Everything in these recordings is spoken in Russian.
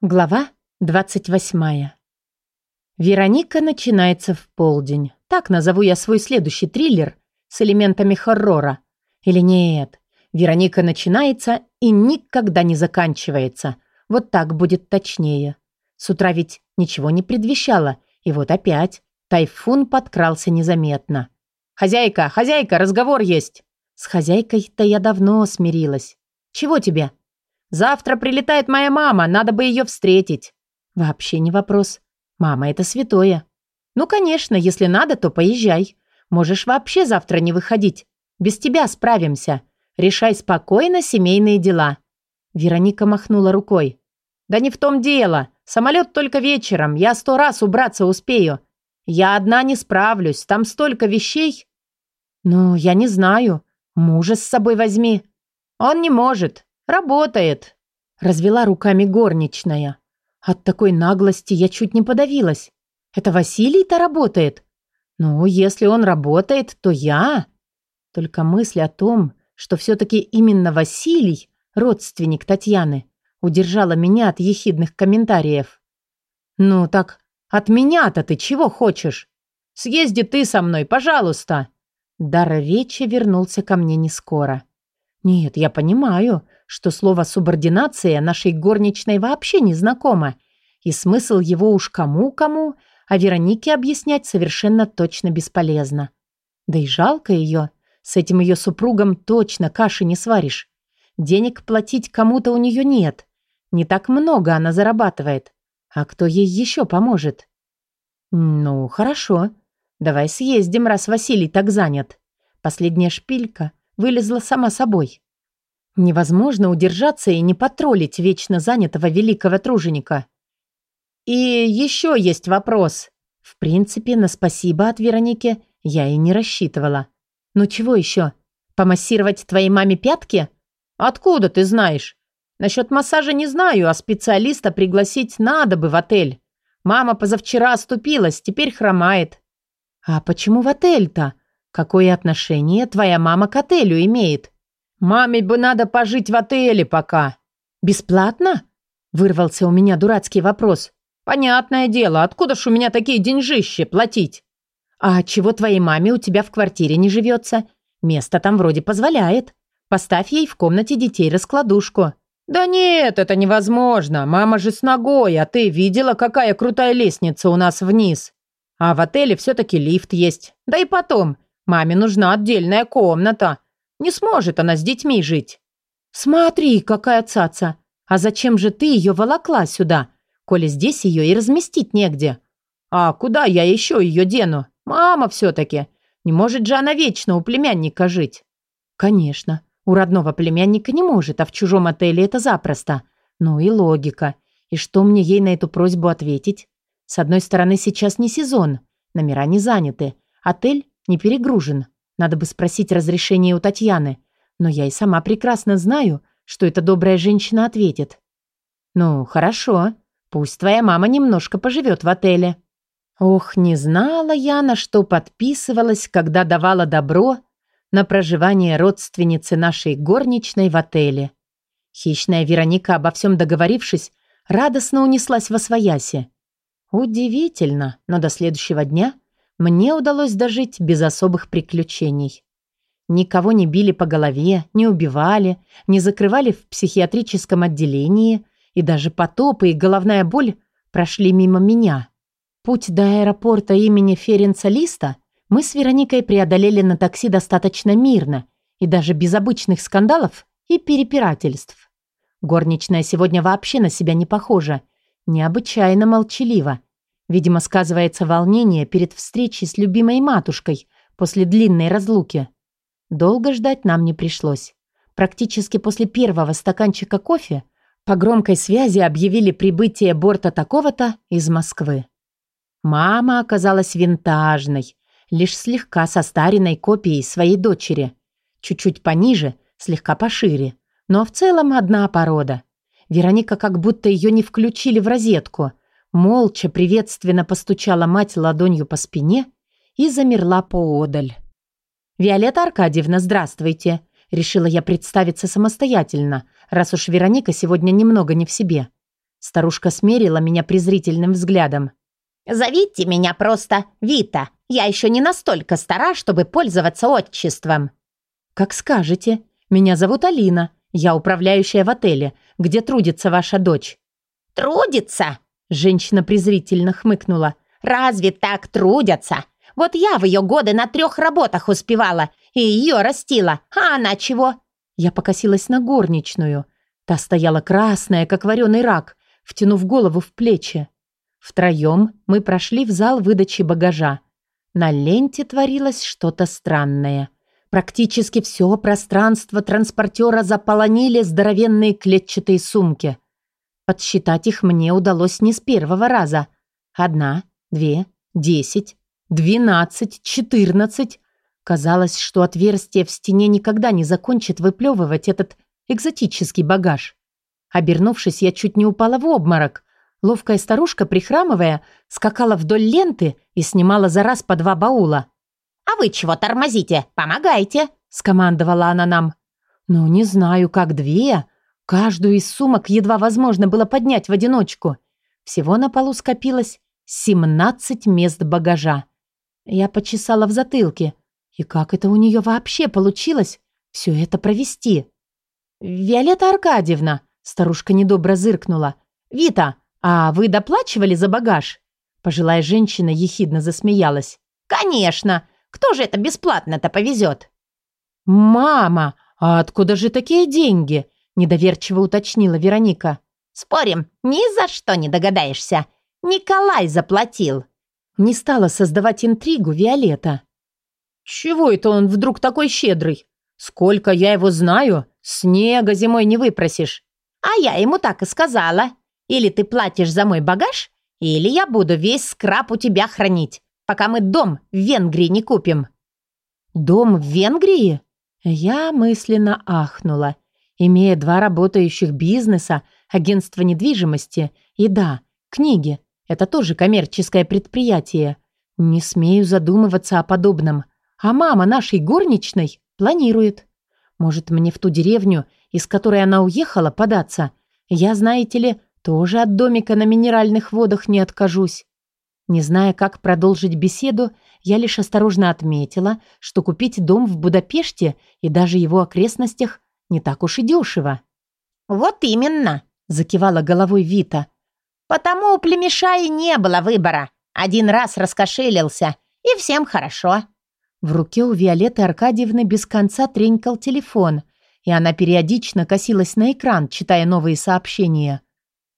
Глава 28. Вероника начинается в полдень. Так назову я свой следующий триллер с элементами хоррора. Или нет, Вероника начинается и никогда не заканчивается. Вот так будет точнее. С утра ведь ничего не предвещало, и вот опять тайфун подкрался незаметно. «Хозяйка, хозяйка, разговор есть!» С хозяйкой-то я давно смирилась. «Чего тебе?» Завтра прилетает моя мама, надо бы ее встретить». «Вообще не вопрос. Мама — это святое». «Ну, конечно, если надо, то поезжай. Можешь вообще завтра не выходить. Без тебя справимся. Решай спокойно семейные дела». Вероника махнула рукой. «Да не в том дело. Самолет только вечером. Я сто раз убраться успею. Я одна не справлюсь. Там столько вещей». «Ну, я не знаю. Мужа с собой возьми». «Он не может. «Работает», — развела руками горничная. От такой наглости я чуть не подавилась. «Это Василий-то работает?» «Ну, если он работает, то я...» Только мысль о том, что все-таки именно Василий, родственник Татьяны, удержала меня от ехидных комментариев. «Ну так, от меня-то ты чего хочешь? Съезди ты со мной, пожалуйста!» Дар речи вернулся ко мне не скоро. «Нет, я понимаю, что слово «субординация» нашей горничной вообще не знакомо, и смысл его уж кому-кому, а Веронике объяснять совершенно точно бесполезно. Да и жалко ее. С этим ее супругом точно каши не сваришь. Денег платить кому-то у нее нет. Не так много она зарабатывает. А кто ей еще поможет? Ну, хорошо. Давай съездим, раз Василий так занят. Последняя шпилька вылезла сама собой. Невозможно удержаться и не потроллить вечно занятого великого труженика. И еще есть вопрос. В принципе, на спасибо от Вероники я и не рассчитывала. Ну чего еще? Помассировать твоей маме пятки? Откуда ты знаешь? Насчет массажа не знаю, а специалиста пригласить надо бы в отель. Мама позавчера оступилась, теперь хромает. А почему в отель-то? Какое отношение твоя мама к отелю имеет? «Маме бы надо пожить в отеле пока». «Бесплатно?» – вырвался у меня дурацкий вопрос. «Понятное дело, откуда ж у меня такие деньжищи платить?» «А чего твоей маме у тебя в квартире не живется? Место там вроде позволяет. Поставь ей в комнате детей раскладушку». «Да нет, это невозможно. Мама же с ногой, а ты видела, какая крутая лестница у нас вниз? А в отеле все-таки лифт есть. Да и потом, маме нужна отдельная комната. Не сможет она с детьми жить. Смотри, какая цаца. А зачем же ты ее волокла сюда, коли здесь ее и разместить негде? А куда я еще ее дену? Мама все-таки. Не может же она вечно у племянника жить. Конечно, у родного племянника не может, а в чужом отеле это запросто. Ну и логика. И что мне ей на эту просьбу ответить? С одной стороны, сейчас не сезон, номера не заняты, отель не перегружен. Надо бы спросить разрешение у Татьяны, но я и сама прекрасно знаю, что эта добрая женщина ответит. «Ну, хорошо. Пусть твоя мама немножко поживет в отеле». Ох, не знала я, на что подписывалась, когда давала добро на проживание родственницы нашей горничной в отеле. Хищная Вероника, обо всем договорившись, радостно унеслась во свояси. Удивительно, но до следующего дня – мне удалось дожить без особых приключений. Никого не били по голове, не убивали, не закрывали в психиатрическом отделении, и даже потопы и головная боль прошли мимо меня. Путь до аэропорта имени Ференца Листа мы с Вероникой преодолели на такси достаточно мирно и даже без обычных скандалов и перепирательств. Горничная сегодня вообще на себя не похожа, необычайно молчалива, Видимо, сказывается волнение перед встречей с любимой матушкой после длинной разлуки. Долго ждать нам не пришлось. Практически после первого стаканчика кофе по громкой связи объявили прибытие борта такого-то из Москвы. Мама оказалась винтажной, лишь слегка состаренной копией своей дочери. Чуть-чуть пониже, слегка пошире, но в целом одна порода. Вероника как будто ее не включили в розетку, Молча приветственно постучала мать ладонью по спине и замерла поодаль. «Виолетта Аркадьевна, здравствуйте!» Решила я представиться самостоятельно, раз уж Вероника сегодня немного не в себе. Старушка смерила меня презрительным взглядом. «Зовите меня просто Вита. Я еще не настолько стара, чтобы пользоваться отчеством». «Как скажете. Меня зовут Алина. Я управляющая в отеле, где трудится ваша дочь». «Трудится?» Женщина презрительно хмыкнула. «Разве так трудятся? Вот я в ее годы на трех работах успевала и ее растила. А она чего?» Я покосилась на горничную. Та стояла красная, как вареный рак, втянув голову в плечи. Втроем мы прошли в зал выдачи багажа. На ленте творилось что-то странное. Практически все пространство транспортера заполонили здоровенные клетчатые сумки. Подсчитать их мне удалось не с первого раза. Одна, две, десять, двенадцать, четырнадцать. Казалось, что отверстие в стене никогда не закончит выплевывать этот экзотический багаж. Обернувшись, я чуть не упала в обморок. Ловкая старушка, прихрамывая, скакала вдоль ленты и снимала за раз по два баула. «А вы чего тормозите? Помогайте!» – скомандовала она нам. «Ну, не знаю, как две. Каждую из сумок едва возможно было поднять в одиночку. Всего на полу скопилось 17 мест багажа. Я почесала в затылке. И как это у нее вообще получилось все это провести? «Виолетта Аркадьевна», — старушка недобро зыркнула. «Вита, а вы доплачивали за багаж?» Пожилая женщина ехидно засмеялась. «Конечно! Кто же это бесплатно-то повезет?» «Мама, а откуда же такие деньги?» Недоверчиво уточнила Вероника. «Спорим, ни за что не догадаешься. Николай заплатил». Не стала создавать интригу Виолетта. «Чего это он вдруг такой щедрый? Сколько я его знаю, снега зимой не выпросишь». «А я ему так и сказала. Или ты платишь за мой багаж, или я буду весь скраб у тебя хранить, пока мы дом в Венгрии не купим». «Дом в Венгрии?» Я мысленно ахнула. Имея два работающих бизнеса, агентство недвижимости и, да, книги, это тоже коммерческое предприятие. Не смею задумываться о подобном. А мама нашей горничной планирует. Может, мне в ту деревню, из которой она уехала, податься? Я, знаете ли, тоже от домика на минеральных водах не откажусь. Не зная, как продолжить беседу, я лишь осторожно отметила, что купить дом в Будапеште и даже его окрестностях не так уж и дешево. «Вот именно», — закивала головой Вита. «Потому у племеша и не было выбора. Один раз раскошелился, и всем хорошо. В руке у Виолетты Аркадьевны без конца тренькал телефон, и она периодично косилась на экран, читая новые сообщения.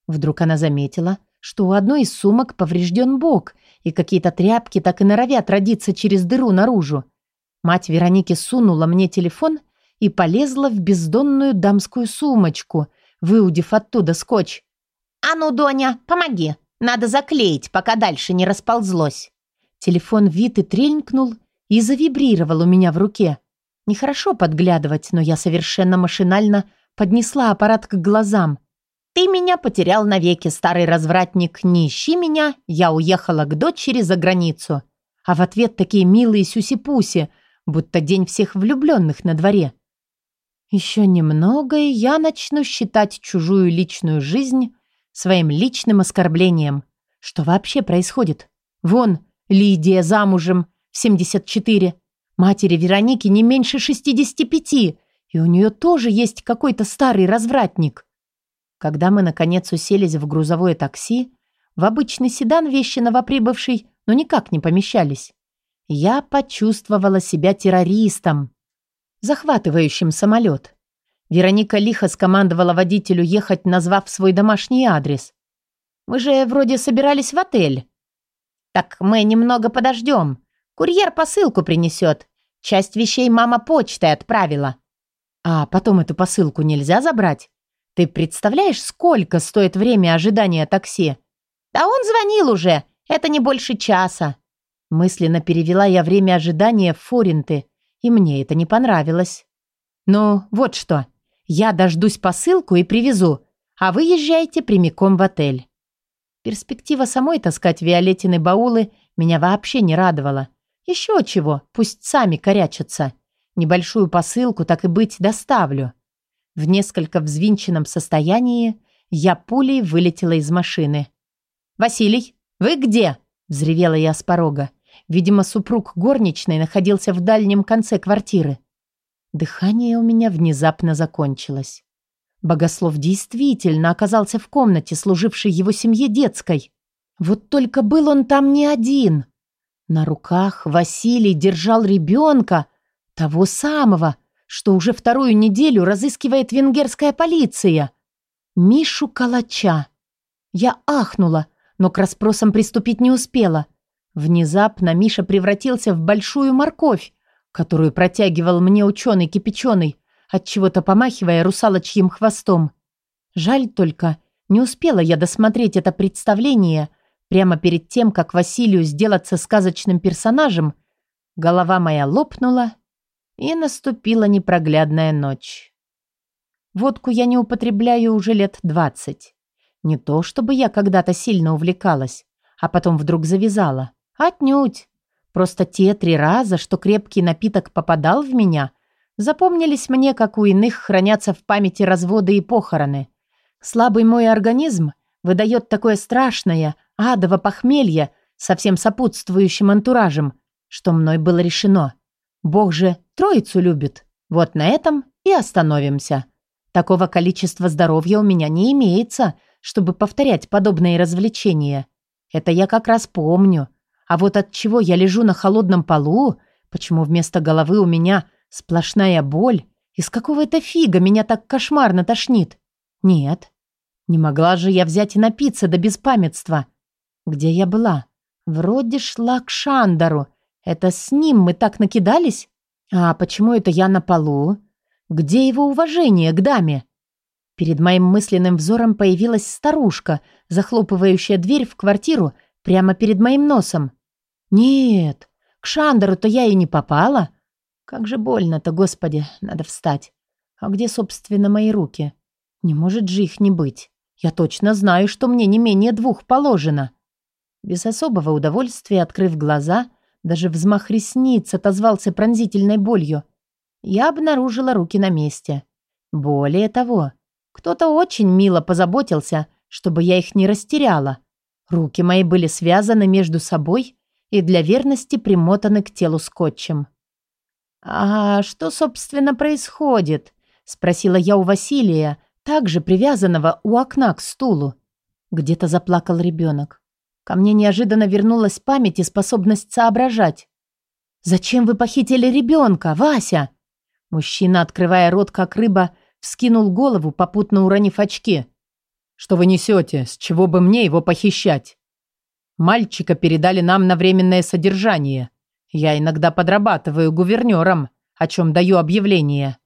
Вдруг она заметила, что у одной из сумок поврежден бок, и какие-то тряпки так и норовят родиться через дыру наружу. Мать Вероники сунула мне телефон и полезла в бездонную дамскую сумочку, выудив оттуда скотч. «А ну, Доня, помоги! Надо заклеить, пока дальше не расползлось!» Телефон Виты тренькнул, и завибрировал у меня в руке. Нехорошо подглядывать, но я совершенно машинально поднесла аппарат к глазам. «Ты меня потерял навеки, старый развратник, не ищи меня, я уехала к дочери за границу». А в ответ такие милые сюси-пуси, будто день всех влюбленных на дворе. Еще немного, и я начну считать чужую личную жизнь своим личным оскорблением. Что вообще происходит? Вон, Лидия замужем, в 74. Матери Вероники не меньше 65, и у нее тоже есть какой-то старый развратник. Когда мы, наконец, уселись в грузовое такси, в обычный седан вещи новоприбывший, но никак не помещались. Я почувствовала себя террористом, захватывающим самолет. Вероника лихо скомандовала водителю ехать, назвав свой домашний адрес. «Мы же вроде собирались в отель». «Так мы немного подождем. Курьер посылку принесет. Часть вещей мама почтой отправила. А потом эту посылку нельзя забрать? Ты представляешь, сколько стоит время ожидания такси? Да он звонил уже. Это не больше часа. Мысленно перевела я время ожидания в форинты, и мне это не понравилось. Ну, вот что. Я дождусь посылку и привезу, а вы езжайте прямиком в отель. Перспектива самой таскать Виолеттины баулы меня вообще не радовала. Еще чего, пусть сами корячатся. Небольшую посылку, так и быть, доставлю. В несколько взвинченном состоянии я пулей вылетела из машины. «Василий, вы где?» – взревела я с порога. Видимо, супруг горничной находился в дальнем конце квартиры. Дыхание у меня внезапно закончилось. Богослов действительно оказался в комнате, служившей его семье детской. Вот только был он там не один. На руках Василий держал ребенка, того самого, что уже вторую неделю разыскивает венгерская полиция. Мишу Калача. Я ахнула, но к расспросам приступить не успела. Внезапно Миша превратился в большую морковь, которую протягивал мне ученый кипяченый, отчего-то помахивая русалочьим хвостом. Жаль только, не успела я досмотреть это представление прямо перед тем, как Василию сделаться сказочным персонажем, голова моя лопнула, и наступила непроглядная ночь. Водку я не употребляю уже лет двадцать. Не то, чтобы я когда-то сильно увлекалась, а потом вдруг завязала. Отнюдь. Просто те три раза, что крепкий напиток попадал в меня, запомнились мне, как у иных хранятся в памяти разводы и похороны. Слабый мой организм выдает такое страшное, адово похмелье со всем сопутствующим антуражем, что мной было решено. Бог же троицу любит. Вот на этом и остановимся. Такого количества здоровья у меня не имеется, чтобы повторять подобные развлечения. Это я как раз помню. А вот от чего я лежу на холодном полу, почему вместо головы у меня сплошная боль, из какого это фига меня так кошмарно тошнит? Нет, не могла же я взять и напиться до беспамятства. Где я была? Вроде шла к Шандару. Это с ним мы так накидались? А почему это я на полу? Где его уважение к даме? Перед моим мысленным взором появилась старушка, захлопывающая дверь в квартиру прямо перед моим носом. Нет, к Шандеру-то я и не попала. Как же больно-то, господи, надо встать. А где, собственно, мои руки? Не может же их не быть. Я точно знаю, что мне не менее двух положено. Без особого удовольствия, открыв глаза, даже взмах ресниц отозвался пронзительной болью. Я обнаружила руки на месте. Более того, кто-то очень мило позаботился, чтобы я их не растеряла. Руки мои были связаны между собой и для верности примотаны к телу скотчем. «А что, собственно, происходит?» — спросила я у Василия, также привязанного у окна к стулу. Где-то заплакал ребенок. Ко мне неожиданно вернулась память и способность соображать. «Зачем вы похитили ребенка, Вася?» Мужчина, открывая рот, как рыба, вскинул голову, попутно уронив очки. «Что вы несете? С чего бы мне его похищать?» Мальчика передали нам на временное содержание. Я иногда подрабатываю гувернером, о чем даю объявление».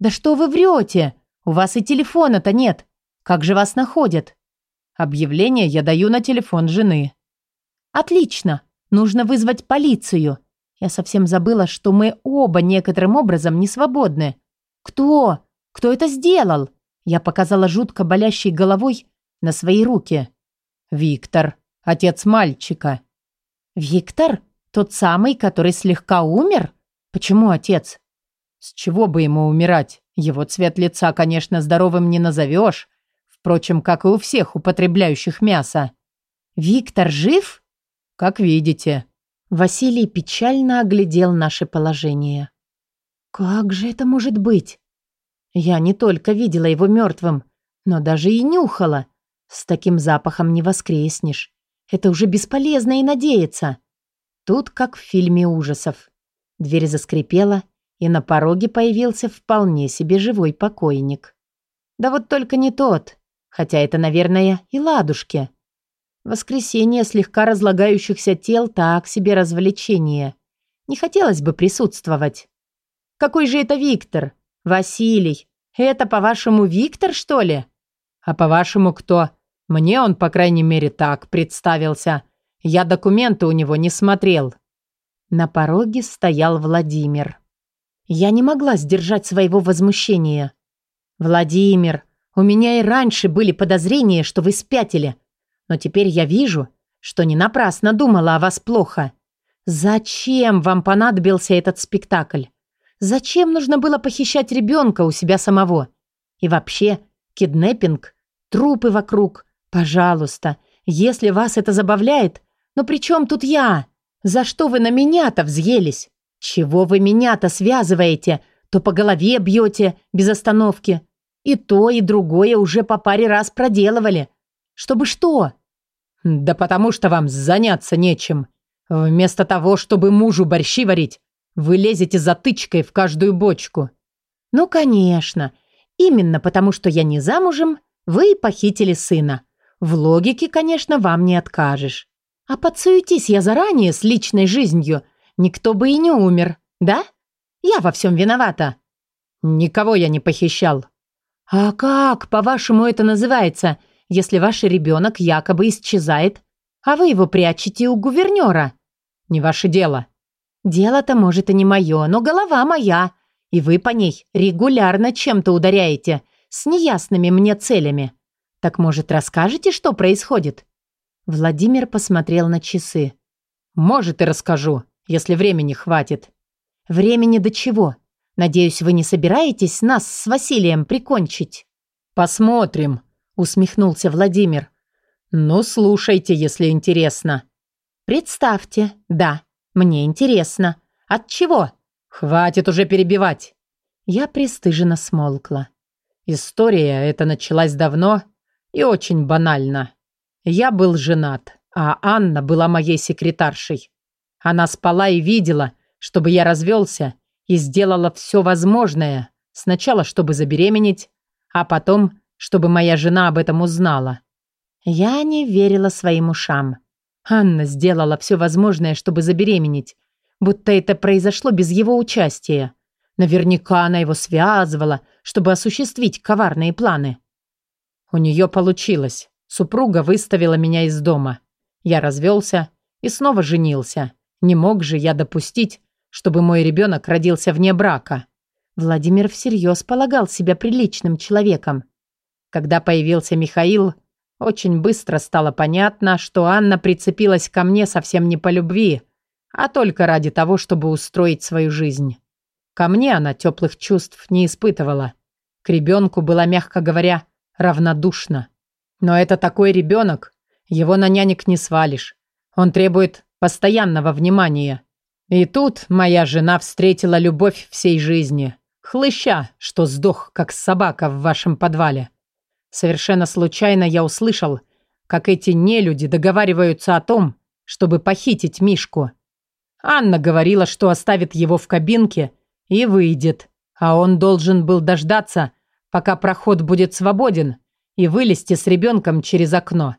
«Да что вы врете? У вас и телефона-то нет. Как же вас находят?» «Объявление я даю на телефон жены». «Отлично. Нужно вызвать полицию. Я совсем забыла, что мы оба некоторым образом не свободны. Кто? Кто это сделал?» Я показала жутко болящей головой на свои руки. «Виктор», Отец мальчика. Виктор? Тот самый, который слегка умер? Почему отец? С чего бы ему умирать? Его цвет лица, конечно, здоровым не назовешь. Впрочем, как и у всех употребляющих мясо. Виктор жив? Как видите. Василий печально оглядел наше положение. Как же это может быть? Я не только видела его мертвым, но даже и нюхала. С таким запахом не воскреснешь. Это уже бесполезно и надеяться. Тут как в фильме ужасов. Дверь заскрипела, и на пороге появился вполне себе живой покойник. Да вот только не тот, хотя это, наверное, и ладушки. Воскресение слегка разлагающихся тел так себе развлечение. Не хотелось бы присутствовать. Какой же это Виктор? Василий. Это, по-вашему, Виктор, что ли? А по-вашему, кто? Мне он, по крайней мере, так представился. Я документы у него не смотрел. На пороге стоял Владимир. Я не могла сдержать своего возмущения. «Владимир, у меня и раньше были подозрения, что вы спятили. Но теперь я вижу, что не напрасно думала о вас плохо. Зачем вам понадобился этот спектакль? Зачем нужно было похищать ребенка у себя самого? И вообще, киднеппинг трупы вокруг. Пожалуйста, если вас это забавляет, но при чем тут я? За что вы на меня-то взъелись? Чего вы меня-то связываете? То по голове бьете без остановки. И то, и другое уже по паре раз проделывали. Чтобы что? Да потому что вам заняться нечем. Вместо того, чтобы мужу борщи варить, вы лезете затычкой в каждую бочку. Ну, конечно. Именно потому, что я не замужем, вы похитили сына. В логике, конечно, вам не откажешь. А подсуетись я заранее с личной жизнью, никто бы и не умер, да? Я во всем виновата. Никого я не похищал. А как, по-вашему, это называется, если ваш ребенок якобы исчезает, а вы его прячете у гувернера? Не ваше дело. Дело-то, может, и не мое, но голова моя, и вы по ней регулярно чем-то ударяете, с неясными мне целями. Так, может, расскажете, что происходит?» Владимир посмотрел на часы. «Может, и расскажу, если времени хватит». «Времени до чего? Надеюсь, вы не собираетесь нас с Василием прикончить?» «Посмотрим», — усмехнулся Владимир. «Ну, слушайте, если интересно». «Представьте, да, мне интересно. От чего? Хватит уже перебивать. Я пристыженно смолкла. История эта началась давно и очень банально. Я был женат, а Анна была моей секретаршей. Она спала и видела, чтобы я развелся, и сделала все возможное. Сначала, чтобы забеременеть, а потом, чтобы моя жена об этом узнала. Я не верила своим ушам. Анна сделала все возможное, чтобы забеременеть, будто это произошло без его участия. Наверняка она его связывала, чтобы осуществить коварные планы. У нее получилось. Супруга выставила меня из дома. Я развелся и снова женился. Не мог же я допустить, чтобы мой ребенок родился вне брака. Владимир всерьез полагал себя приличным человеком. Когда появился Михаил, очень быстро стало понятно, что Анна прицепилась ко мне совсем не по любви, а только ради того, чтобы устроить свою жизнь. Ко мне она теплых чувств не испытывала. К ребенку была, мягко говоря, равнодушна. Но это такой ребенок, его на нянек не свалишь. Он требует постоянного внимания. И тут моя жена встретила любовь всей жизни. Хлыща, что сдох, как собака в вашем подвале. Совершенно случайно я услышал, как эти нелюди договариваются о том, чтобы похитить Мишку. Анна говорила, что оставит его в кабинке и выйдет, а он должен был дождаться, пока проход будет свободен, и вылезти с ребенком через окно.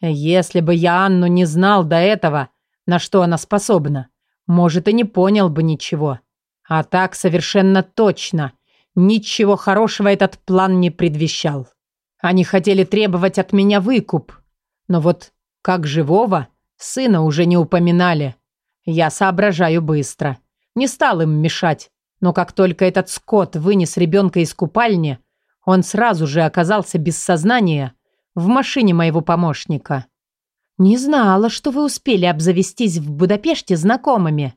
Если бы я Анну не знал до этого, на что она способна, может, и не понял бы ничего. А так совершенно точно, ничего хорошего этот план не предвещал. Они хотели требовать от меня выкуп. Но вот как живого, сына уже не упоминали. Я соображаю быстро. Не стал им мешать. Но как только этот скот вынес ребенка из купальни, он сразу же оказался без сознания в машине моего помощника. «Не знала, что вы успели обзавестись в Будапеште знакомыми».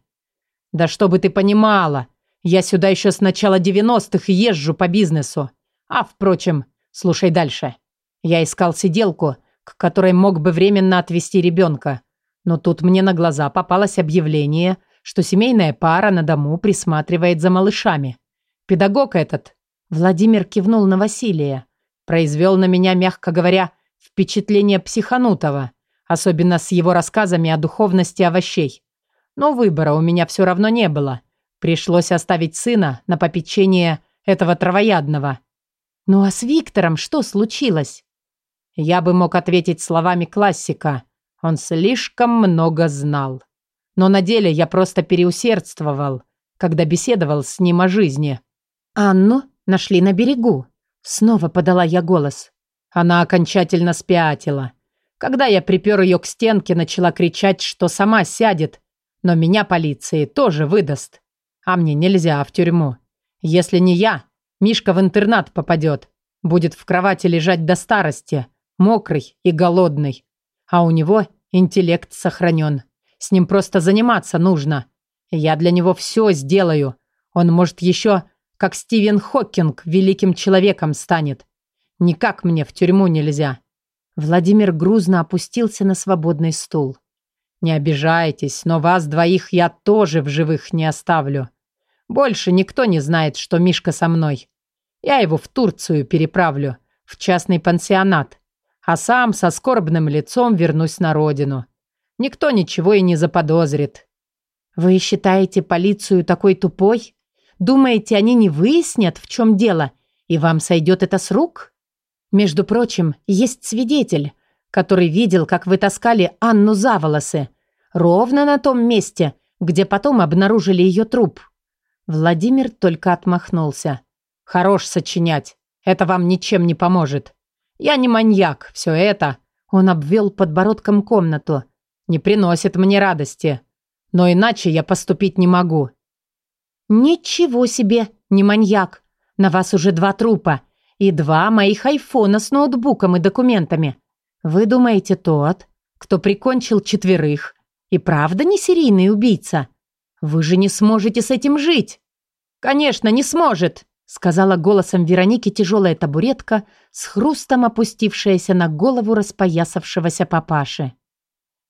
«Да чтобы ты понимала, я сюда еще с начала 90-х езжу по бизнесу. А, впрочем, Слушай дальше. Я искал сиделку, к которой мог бы временно отвезти ребенка. Но тут мне на глаза попалось объявление, что семейная пара на дому присматривает за малышами. Педагог этот, Владимир кивнул на Василия, произвел на меня, мягко говоря, впечатление психанутого, особенно с его рассказами о духовности овощей. Но выбора у меня все равно не было. Пришлось оставить сына на попечение этого травоядного – ну а с Виктором что случилось? Я бы мог ответить словами классика. Он слишком много знал. Но на деле я просто переусердствовал, когда беседовал с ним о жизни. Анну нашли на берегу. Снова подала я голос. Она окончательно спятила. Когда я припер ее к стенке, начала кричать, что сама сядет. Но меня полиции тоже выдаст. А мне нельзя в тюрьму. Если не я, Мишка в интернат попадет. Будет в кровати лежать до старости, мокрый и голодный. А у него интеллект сохранен. С ним просто заниматься нужно. Я для него все сделаю. Он, может, еще, как Стивен Хокинг, великим человеком станет. Никак мне в тюрьму нельзя. Владимир грузно опустился на свободный стул. Не обижайтесь, но вас двоих я тоже в живых не оставлю. Больше никто не знает, что Мишка со мной. Я его в Турцию переправлю, в частный пансионат, а сам со скорбным лицом вернусь на родину. Никто ничего и не заподозрит. Вы считаете полицию такой тупой? Думаете, они не выяснят, в чем дело, и вам сойдет это с рук? Между прочим, есть свидетель, который видел, как вы таскали Анну за волосы, ровно на том месте, где потом обнаружили ее труп. Владимир только отмахнулся. «Хорош сочинять. Это вам ничем не поможет. Я не маньяк. Все это...» Он обвел подбородком комнату. «Не приносит мне радости. Но иначе я поступить не могу». «Ничего себе, не маньяк. На вас уже два трупа. И два моих айфона с ноутбуком и документами. Вы думаете, тот, кто прикончил четверых, и правда не серийный убийца? Вы же не сможете с этим жить. Конечно, не сможет, сказала голосом Вероники тяжелая табуретка с хрустом опустившаяся на голову распоясавшегося папаши.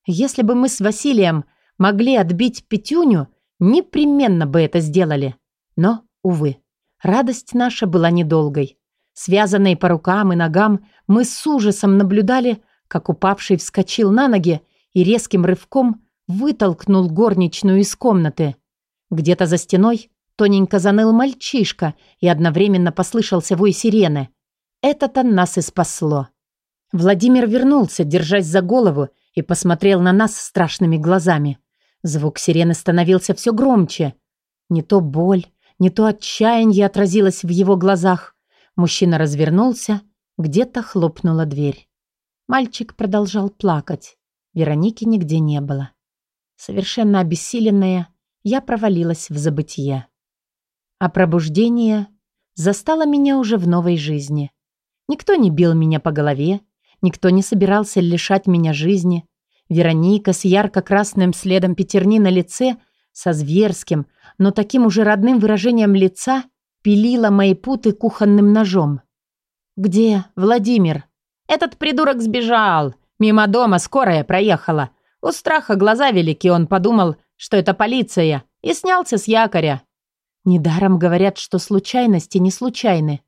Если бы мы с Василием могли отбить Петюню, непременно бы это сделали. Но, увы, радость наша была недолгой. Связанные по рукам и ногам, мы с ужасом наблюдали, как упавший вскочил на ноги и резким рывком вытолкнул горничную из комнаты. Где-то за стеной Тоненько заныл мальчишка, и одновременно послышался вой сирены. Это-то нас и спасло. Владимир вернулся, держась за голову, и посмотрел на нас страшными глазами. Звук сирены становился все громче. Не то боль, не то отчаяние отразилось в его глазах. Мужчина развернулся, где-то хлопнула дверь. Мальчик продолжал плакать. Вероники нигде не было. Совершенно обессиленная, я провалилась в забытье. А пробуждение застало меня уже в новой жизни. Никто не бил меня по голове, никто не собирался лишать меня жизни. Вероника с ярко-красным следом пятерни на лице, со зверским, но таким уже родным выражением лица, пилила мои путы кухонным ножом. «Где Владимир?» «Этот придурок сбежал. Мимо дома скорая проехала. У страха глаза велики, он подумал, что это полиция, и снялся с якоря. Недаром говорят, что случайности не случайны.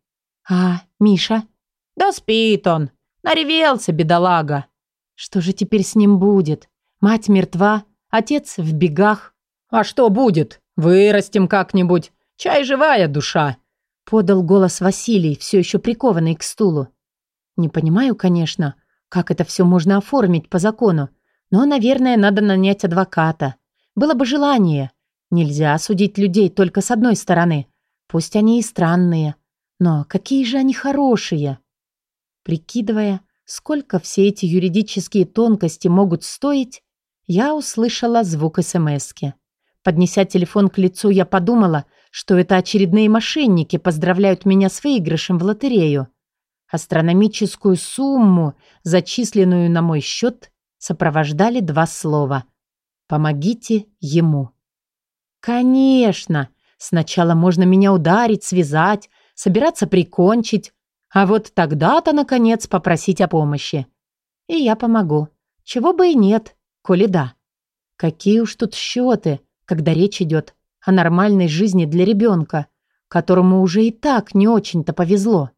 А Миша? Да спит он. Наревелся, бедолага. Что же теперь с ним будет? Мать мертва, отец в бегах. А что будет? Вырастим как-нибудь. Чай живая душа. Подал голос Василий, все еще прикованный к стулу. Не понимаю, конечно, как это все можно оформить по закону, но, наверное, надо нанять адвоката. Было бы желание. Нельзя судить людей только с одной стороны. Пусть они и странные, но какие же они хорошие. Прикидывая, сколько все эти юридические тонкости могут стоить, я услышала звук СМСки. Поднеся телефон к лицу, я подумала, что это очередные мошенники поздравляют меня с выигрышем в лотерею. Астрономическую сумму, зачисленную на мой счет, сопровождали два слова «Помогите ему». Конечно, сначала можно меня ударить, связать, собираться прикончить, а вот тогда-то, наконец, попросить о помощи. И я помогу. Чего бы и нет, коли да. Какие уж тут счеты, когда речь идет о нормальной жизни для ребенка, которому уже и так не очень-то повезло.